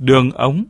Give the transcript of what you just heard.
đường ống.